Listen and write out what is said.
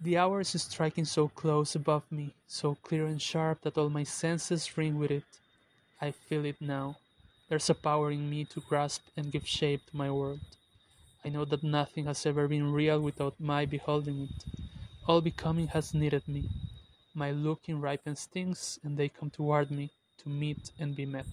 The hour is striking so close above me, so clear and sharp that all my senses ring with it. I feel it now. There's a power in me to grasp and give shape to my world. I know that nothing has ever been real without my beholding it. All becoming has needed me. My looking ripens things, and they come toward me, to meet and be met.